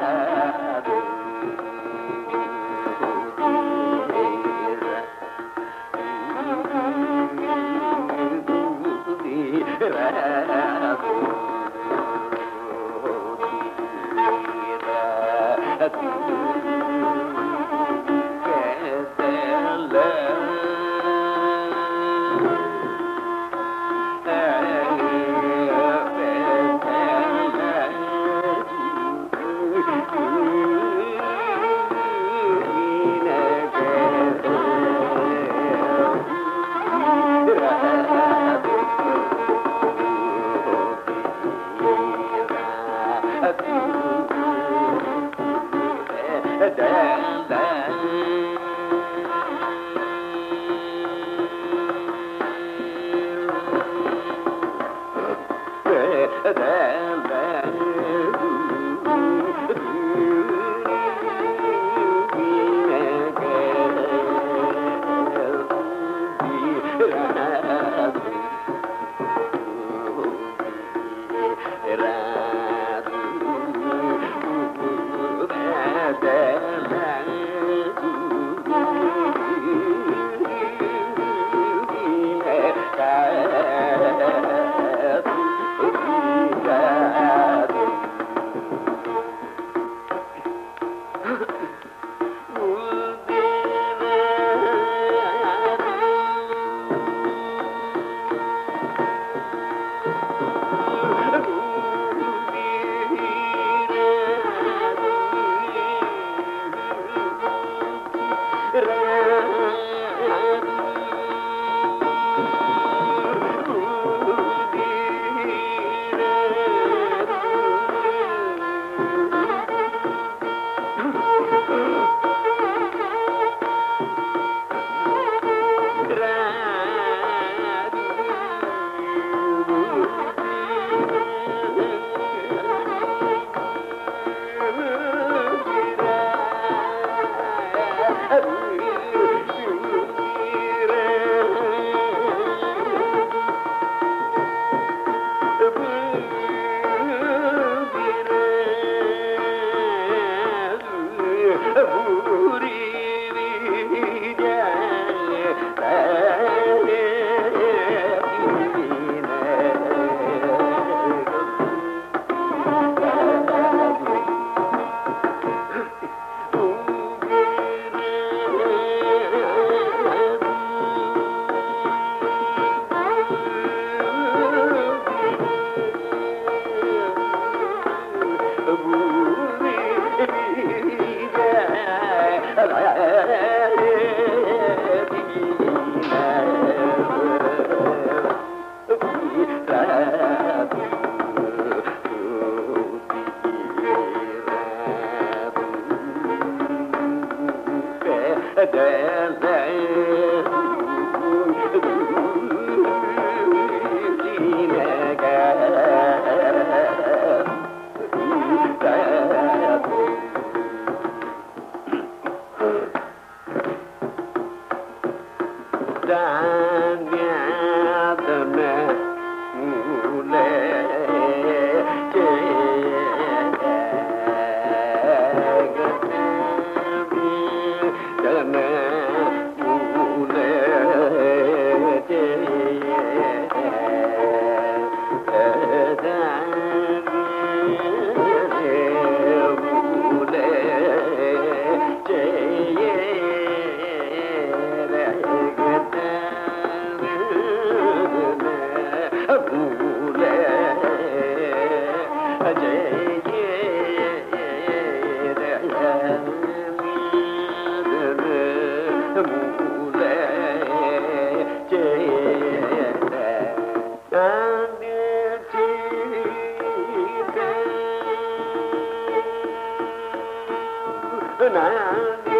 matter. अपना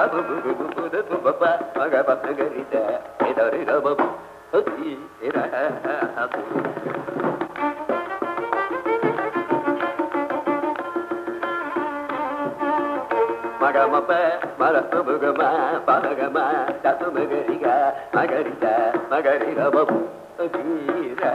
மகமப்ப மரத்து முகமா பகமா தத்து மகரிகா மகரிதா மகரிதபு தீரா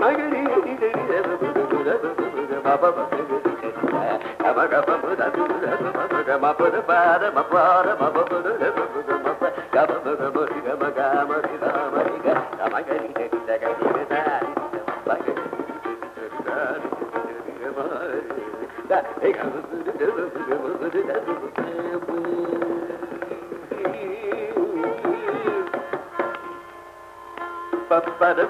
Hey,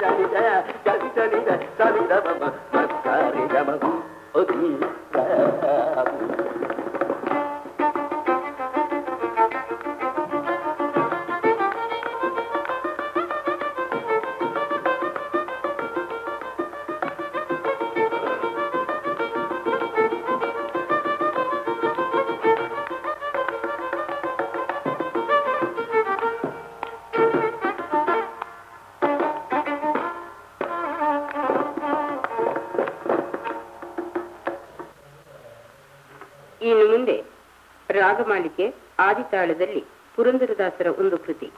సరి గమ ರಾಗಮಾಲಿಕೆ ಆದಿತಾಳದಲ್ಲಿ ಪುರಂದರದಾಸರ ಒಂದು ಕೃತಿ